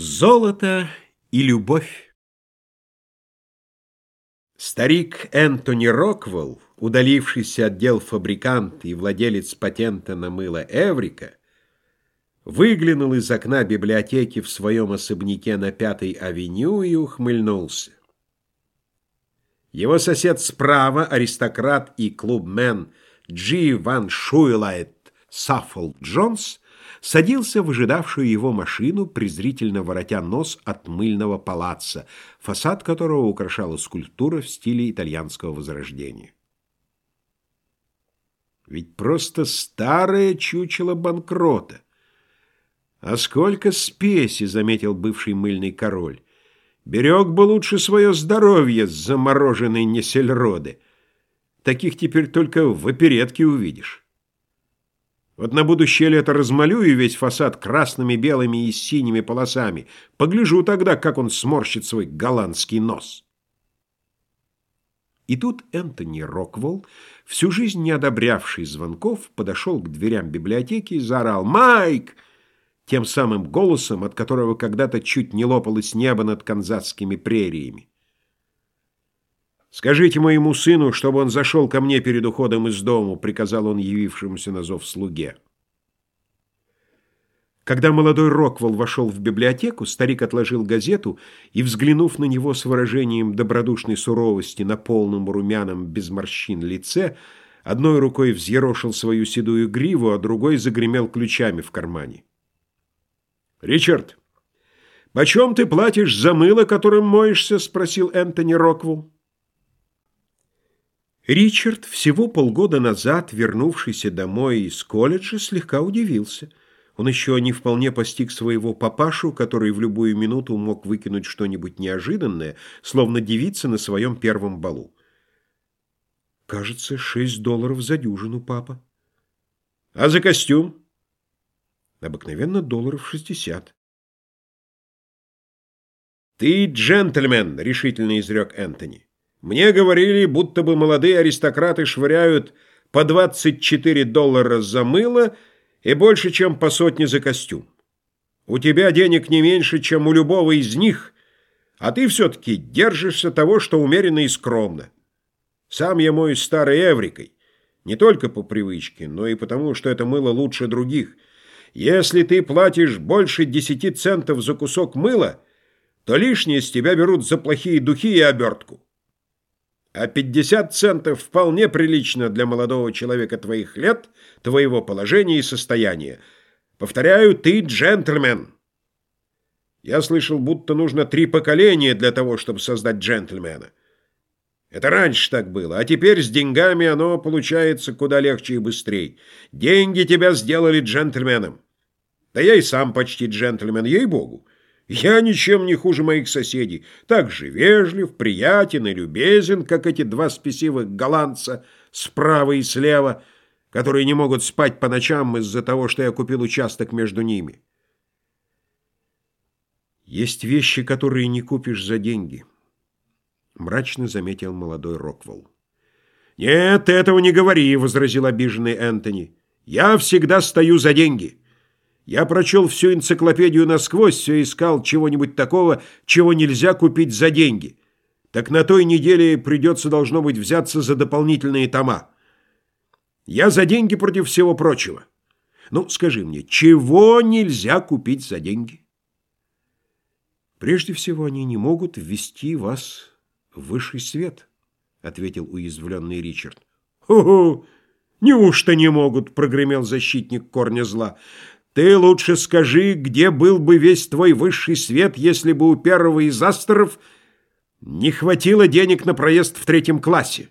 Золото и любовь Старик Энтони Роквелл, удалившийся от дел фабрикант и владелец патента на мыло Эврика, выглянул из окна библиотеки в своем особняке на Пятой авеню и ухмыльнулся. Его сосед справа, аристократ и клубмен Джи Ван Шуэлайт Саффолк Джонс, садился в ожидавшую его машину, презрительно воротя нос от мыльного палаца, фасад которого украшала скульптура в стиле итальянского возрождения. Ведь просто старое чучело банкрота. А сколько спеси, заметил бывший мыльный король. Берег бы лучше свое здоровье, замороженный несельроды. Таких теперь только в оперетке увидишь. Вот на будущее лето размалюю весь фасад красными, белыми и синими полосами. Погляжу тогда, как он сморщит свой голландский нос. И тут Энтони Роквелл, всю жизнь не одобрявший звонков, подошел к дверям библиотеки и заорал «Майк!» тем самым голосом, от которого когда-то чуть не лопалось небо над канзасскими прериями. «Скажите моему сыну, чтобы он зашел ко мне перед уходом из дому», — приказал он явившемуся на зов слуге. Когда молодой Роквелл вошел в библиотеку, старик отложил газету и, взглянув на него с выражением добродушной суровости на полном румяном без морщин лице, одной рукой взъерошил свою седую гриву, а другой загремел ключами в кармане. «Ричард, почем ты платишь за мыло, которым моешься?» — спросил Энтони Роквелл. Ричард, всего полгода назад вернувшийся домой из колледжа, слегка удивился. Он еще не вполне постиг своего папашу, который в любую минуту мог выкинуть что-нибудь неожиданное, словно девица на своем первом балу. «Кажется, шесть долларов за дюжину, папа». «А за костюм?» «Обыкновенно долларов шестьдесят». «Ты джентльмен», — решительно изрек Энтони. Мне говорили, будто бы молодые аристократы швыряют по 24 доллара за мыло и больше, чем по сотне за костюм. У тебя денег не меньше, чем у любого из них, а ты все-таки держишься того, что умеренно и скромно. Сам я мою старой эврикой, не только по привычке, но и потому, что это мыло лучше других. Если ты платишь больше 10 центов за кусок мыла, то лишнее с тебя берут за плохие духи и обертку а 50 центов вполне прилично для молодого человека твоих лет, твоего положения и состояния. Повторяю, ты джентльмен. Я слышал, будто нужно три поколения для того, чтобы создать джентльмена. Это раньше так было, а теперь с деньгами оно получается куда легче и быстрее. Деньги тебя сделали джентльменом. Да я и сам почти джентльмен, ей-богу. Я ничем не хуже моих соседей, так же вежлив, приятен и любезен, как эти два спесивых голландца справа и слева, которые не могут спать по ночам из-за того, что я купил участок между ними. Есть вещи, которые не купишь за деньги, мрачно заметил молодой Роквелл. «Нет, этого не говори», — возразил обиженный Энтони. «Я всегда стою за деньги». Я прочел всю энциклопедию насквозь, все искал чего-нибудь такого, чего нельзя купить за деньги. Так на той неделе придется, должно быть, взяться за дополнительные тома. Я за деньги против всего прочего. Ну, скажи мне, чего нельзя купить за деньги? Прежде всего, они не могут ввести вас в высший свет, ответил уязвленный Ричард. «Хо-хо! Неужто не могут?» — прогремел защитник корня зла. Ты лучше скажи, где был бы весь твой высший свет, если бы у первого из астеров не хватило денег на проезд в третьем классе?»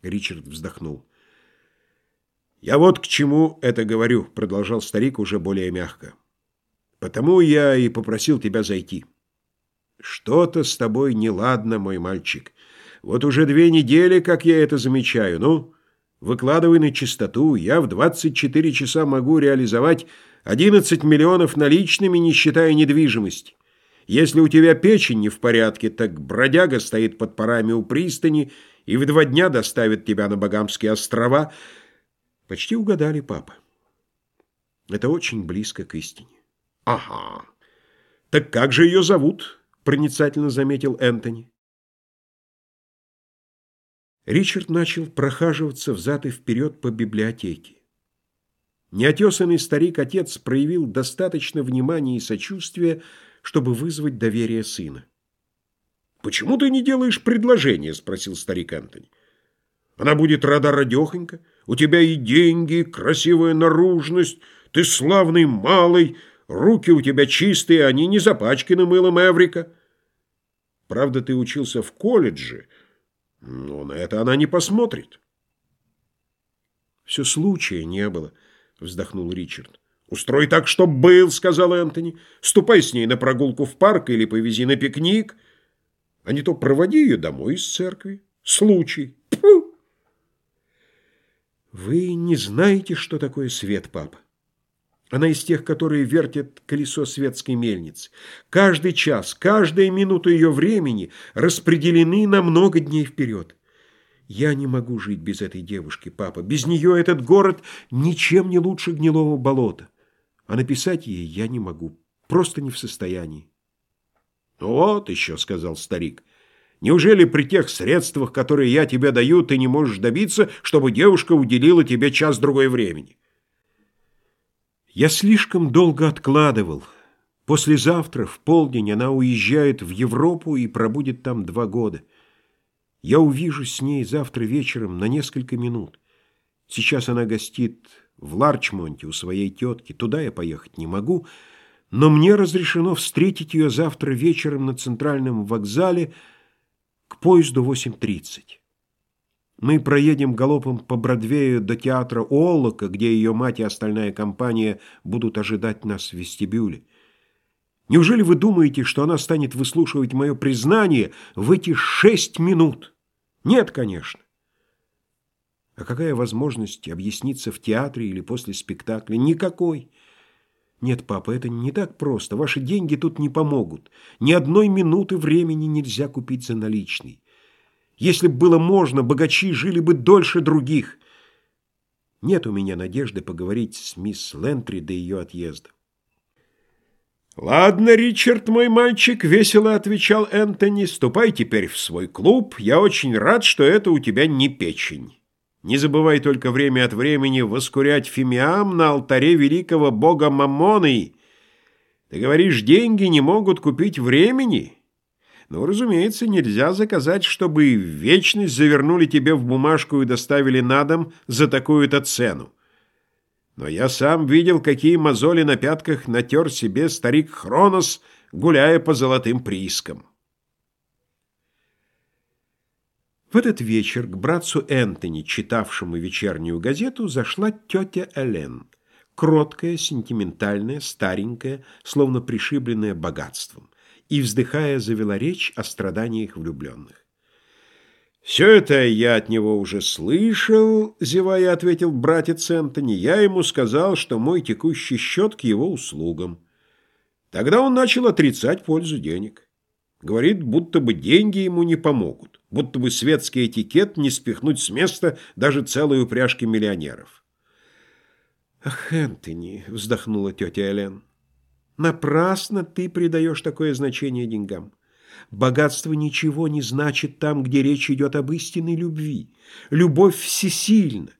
Ричард вздохнул. «Я вот к чему это говорю», — продолжал старик уже более мягко. «Потому я и попросил тебя зайти. Что-то с тобой неладно, мой мальчик. Вот уже две недели, как я это замечаю. Ну...» Выкладывай на чистоту, я в 24 часа могу реализовать 11 миллионов наличными, не считая недвижимости. Если у тебя печень не в порядке, так бродяга стоит под парами у пристани и в два дня доставит тебя на Багамские острова. Почти угадали, папа. Это очень близко к истине. Ага. Так как же ее зовут? Проницательно заметил Энтони. Ричард начал прохаживаться взад и вперед по библиотеке. Неотесанный старик-отец проявил достаточно внимания и сочувствия, чтобы вызвать доверие сына. «Почему ты не делаешь предложение?» — спросил старик Антони. «Она будет рада-радехонька. У тебя и деньги, красивая наружность, ты славный малый, руки у тебя чистые, они не запачканы мылом Эврика. Правда, ты учился в колледже, но на это она не посмотрит». «Все случая не было», — вздохнул Ричард. «Устрой так, чтоб был», — сказал Энтони. «Ступай с ней на прогулку в парк или повези на пикник» а не то проводи ее домой из церкви. Случай. Фу! Вы не знаете, что такое свет, папа. Она из тех, которые вертят колесо светской мельницы. Каждый час, каждая минута ее времени распределены на много дней вперед. Я не могу жить без этой девушки, папа. Без нее этот город ничем не лучше гнилого болота. А написать ей я не могу, просто не в состоянии. «Вот еще», — сказал старик, — «неужели при тех средствах, которые я тебе даю, ты не можешь добиться, чтобы девушка уделила тебе час-другой времени?» Я слишком долго откладывал. Послезавтра, в полдень, она уезжает в Европу и пробудет там два года. Я увижусь с ней завтра вечером на несколько минут. Сейчас она гостит в Ларчмонте у своей тетки. Туда я поехать не могу, — но мне разрешено встретить ее завтра вечером на центральном вокзале к поезду 8.30. Мы проедем галопом по Бродвею до театра Уоллока, где ее мать и остальная компания будут ожидать нас в вестибюле. Неужели вы думаете, что она станет выслушивать мое признание в эти шесть минут? Нет, конечно. А какая возможность объясниться в театре или после спектакля? Никакой. «Нет, папа, это не так просто. Ваши деньги тут не помогут. Ни одной минуты времени нельзя купить за наличный. Если бы было можно, богачи жили бы дольше других. Нет у меня надежды поговорить с мисс Лентри до ее отъезда». «Ладно, Ричард, мой мальчик», — весело отвечал Энтони, — «ступай теперь в свой клуб. Я очень рад, что это у тебя не печень». Не забывай только время от времени воскурять фимиам на алтаре великого бога Мамоны. Ты говоришь, деньги не могут купить времени? Ну, разумеется, нельзя заказать, чтобы вечность завернули тебе в бумажку и доставили на дом за такую-то цену. Но я сам видел, какие мозоли на пятках натер себе старик Хронос, гуляя по золотым приискам. В этот вечер к братцу Энтони, читавшему вечернюю газету, зашла тетя Элен, кроткая, сентиментальная, старенькая, словно пришибленная богатством, и, вздыхая, завела речь о страданиях влюбленных. «Все это я от него уже слышал», — зевая ответил братец Энтони. «Я ему сказал, что мой текущий счет к его услугам». Тогда он начал отрицать пользу денег. Говорит, будто бы деньги ему не помогут, будто бы светский этикет не спихнуть с места даже целой упряжки миллионеров. «Ах, Энтони!» — вздохнула тетя Элен. «Напрасно ты придаешь такое значение деньгам. Богатство ничего не значит там, где речь идет об истинной любви. Любовь всесильна.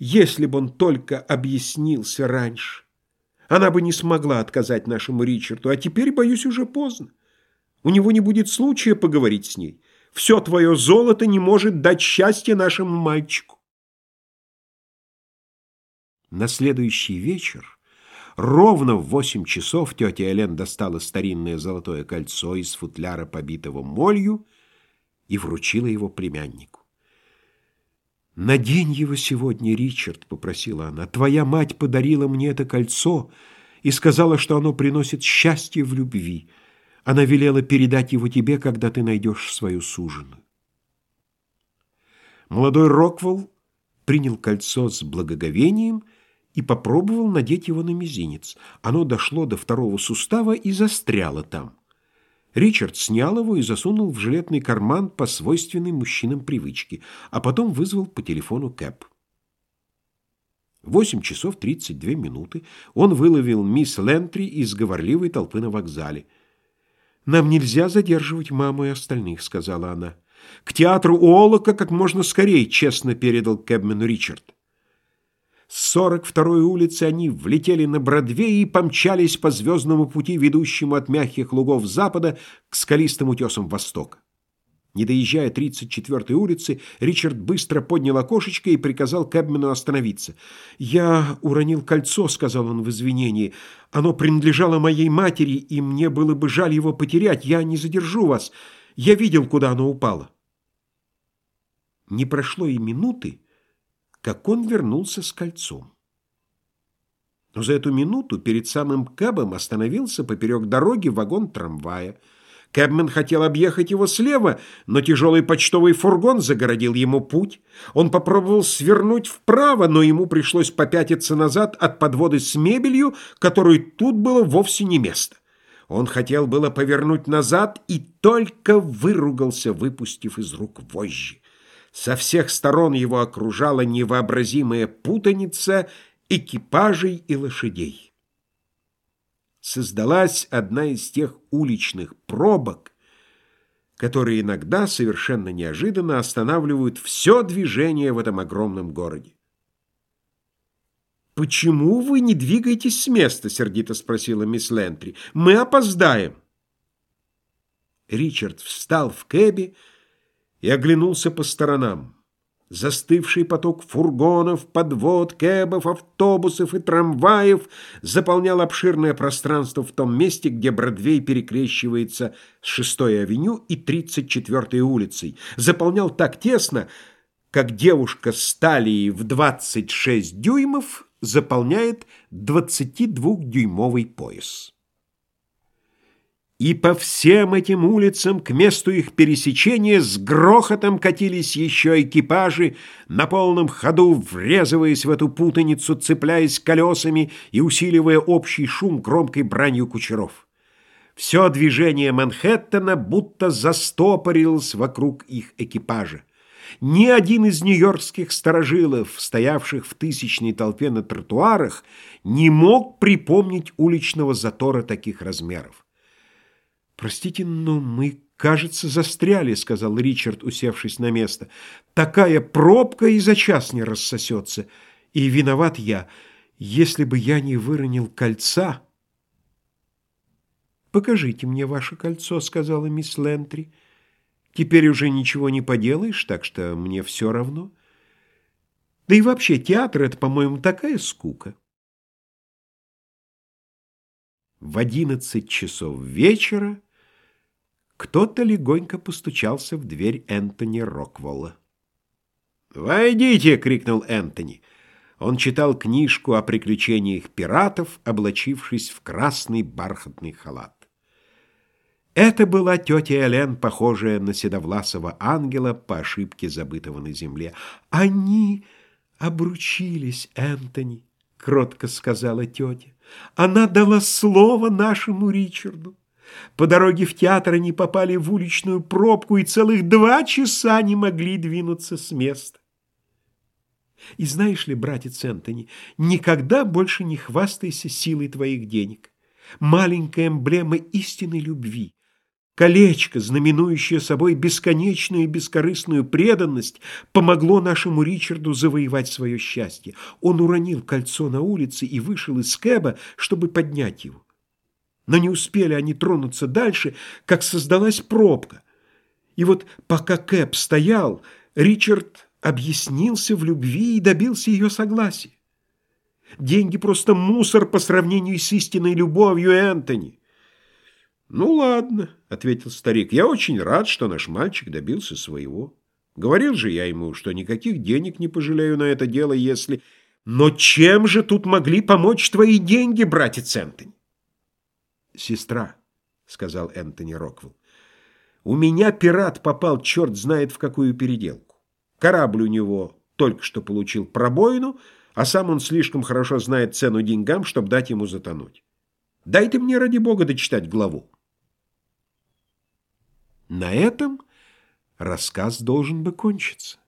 Если бы он только объяснился раньше, она бы не смогла отказать нашему Ричарду, а теперь, боюсь, уже поздно. У него не будет случая поговорить с ней. Все твое золото не может дать счастья нашему мальчику. На следующий вечер, ровно в восемь часов, тетя Элен достала старинное золотое кольцо из футляра, побитого молью, и вручила его племяннику. «Надень его сегодня, Ричард», — попросила она. «Твоя мать подарила мне это кольцо и сказала, что оно приносит счастье в любви». Она велела передать его тебе, когда ты найдешь свою суженую. Молодой Роквелл принял кольцо с благоговением и попробовал надеть его на мизинец. Оно дошло до второго сустава и застряло там. Ричард снял его и засунул в жилетный карман по свойственной мужчинам привычке, а потом вызвал по телефону Кэп. восемь часов тридцать две минуты он выловил мисс Лентри из говорливой толпы на вокзале. «Нам нельзя задерживать маму и остальных», — сказала она. «К театру Уоллока как можно скорее», — честно передал Кэбмену Ричард. С 42-й улицы они влетели на Бродвей и помчались по звездному пути, ведущему от мягких лугов запада к скалистым утесам востока. Не доезжая 34-й улицы, Ричард быстро поднял окошечко и приказал Кэбмену остановиться. «Я уронил кольцо», — сказал он в извинении. «Оно принадлежало моей матери, и мне было бы жаль его потерять. Я не задержу вас. Я видел, куда оно упало». Не прошло и минуты, как он вернулся с кольцом. Но за эту минуту перед самым Кэбом остановился поперек дороги вагон трамвая — Кэбмен хотел объехать его слева, но тяжелый почтовый фургон загородил ему путь. Он попробовал свернуть вправо, но ему пришлось попятиться назад от подводы с мебелью, которой тут было вовсе не место. Он хотел было повернуть назад и только выругался, выпустив из рук вожжи. Со всех сторон его окружала невообразимая путаница экипажей и лошадей создалась одна из тех уличных пробок, которые иногда совершенно неожиданно останавливают все движение в этом огромном городе. «Почему вы не двигаетесь с места?» — сердито спросила мисс Лентри. «Мы опоздаем». Ричард встал в кэбе и оглянулся по сторонам. Застывший поток фургонов, подвод, кэбов, автобусов и трамваев заполнял обширное пространство в том месте, где Бродвей перекрещивается с 6-й авеню и 34-й улицей. Заполнял так тесно, как девушка с талией в 26 дюймов заполняет 22-дюймовый пояс. И по всем этим улицам к месту их пересечения с грохотом катились еще экипажи, на полном ходу врезываясь в эту путаницу, цепляясь колесами и усиливая общий шум громкой бранью кучеров. Все движение Манхэттена будто застопорилось вокруг их экипажа. Ни один из нью-йоркских сторожилов, стоявших в тысячной толпе на тротуарах, не мог припомнить уличного затора таких размеров. «Простите, но мы, кажется, застряли», — сказал Ричард, усевшись на место. «Такая пробка и за час не рассосется. И виноват я. Если бы я не выронил кольца...» «Покажите мне ваше кольцо», — сказала мисс Лентри. «Теперь уже ничего не поделаешь, так что мне все равно. Да и вообще театр — это, по-моему, такая скука». В одиннадцать часов вечера кто-то легонько постучался в дверь Энтони Рокволла. «Войдите!» — крикнул Энтони. Он читал книжку о приключениях пиратов, облачившись в красный бархатный халат. Это была тетя Элен, похожая на седовласого ангела, по ошибке забытого на земле. «Они обручились, Энтони», — кротко сказала тетя. «Она дала слово нашему Ричарду». По дороге в театр они попали в уличную пробку и целых два часа не могли двинуться с места. И знаешь ли, братец Энтони, никогда больше не хвастайся силой твоих денег. Маленькая эмблема истинной любви, колечко, знаменующее собой бесконечную и бескорыстную преданность, помогло нашему Ричарду завоевать свое счастье. Он уронил кольцо на улице и вышел из кэба, чтобы поднять его. Но не успели они тронуться дальше, как создалась пробка. И вот пока Кэп стоял, Ричард объяснился в любви и добился ее согласия. Деньги просто мусор по сравнению с истинной любовью Энтони. «Ну ладно», — ответил старик, — «я очень рад, что наш мальчик добился своего. Говорил же я ему, что никаких денег не пожалею на это дело, если... Но чем же тут могли помочь твои деньги, братец Энтони? «Сестра», — сказал Энтони Роквелл, — «у меня пират попал черт знает в какую переделку. Корабль у него только что получил пробоину, а сам он слишком хорошо знает цену деньгам, чтобы дать ему затонуть. Дай ты мне, ради бога, дочитать главу». На этом рассказ должен бы кончиться.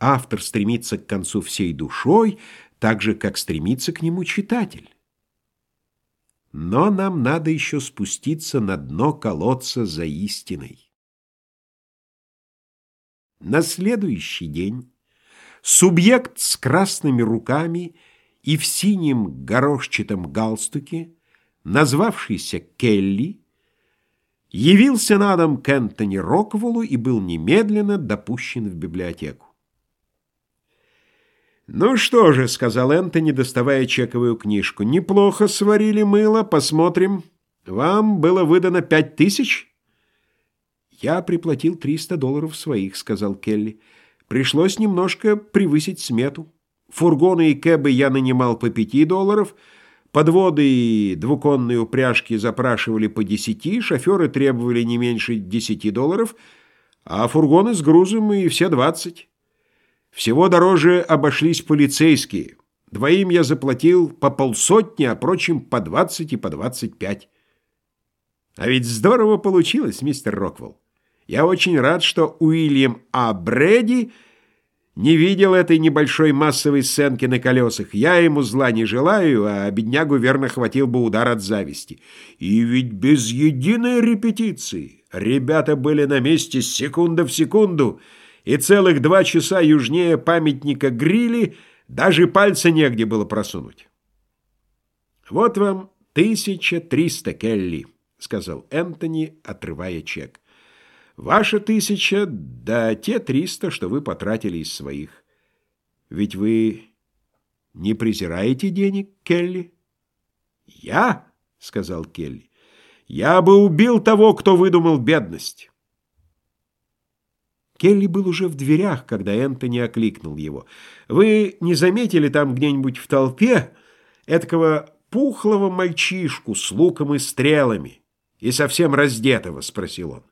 Автор стремится к концу всей душой, так же, как стремится к нему читатель. Но нам надо еще спуститься на дно колодца за истиной. На следующий день субъект с красными руками и в синем горошчатом галстуке, назвавшийся Келли, явился на дом к Энтони Роквеллу и был немедленно допущен в библиотеку. «Ну что же», — сказал Энтони, доставая чековую книжку, — «неплохо сварили мыло, посмотрим. Вам было выдано пять тысяч?» «Я приплатил триста долларов своих», — сказал Келли. «Пришлось немножко превысить смету. Фургоны и кэбы я нанимал по пяти долларов, подводы и двуконные упряжки запрашивали по десяти, шоферы требовали не меньше десяти долларов, а фургоны с грузом и все двадцать». Всего дороже обошлись полицейские. Двоим я заплатил по полсотни, а прочим по двадцать и по двадцать пять. А ведь здорово получилось, мистер Роквелл. Я очень рад, что Уильям А. Брэди не видел этой небольшой массовой сценки на колесах. Я ему зла не желаю, а беднягу верно хватил бы удар от зависти. И ведь без единой репетиции. Ребята были на месте секунда в секунду — и целых два часа южнее памятника Грили даже пальца негде было просунуть. «Вот вам тысяча триста Келли», — сказал Энтони, отрывая чек. «Ваша тысяча, да те триста, что вы потратили из своих. Ведь вы не презираете денег, Келли?» «Я?» — сказал Келли. «Я бы убил того, кто выдумал бедность». Келли был уже в дверях, когда Энтони окликнул его. «Вы не заметили там где-нибудь в толпе этакого пухлого мальчишку с луком и стрелами и совсем раздетого?» — спросил он.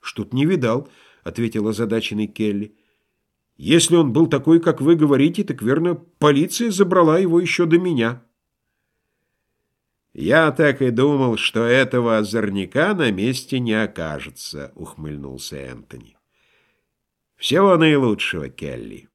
«Что-то не видал», — ответил озадаченный Келли. «Если он был такой, как вы говорите, так, верно, полиция забрала его еще до меня». «Я так и думал, что этого озорника на месте не окажется», — ухмыльнулся Энтони. «Всего наилучшего, Келли».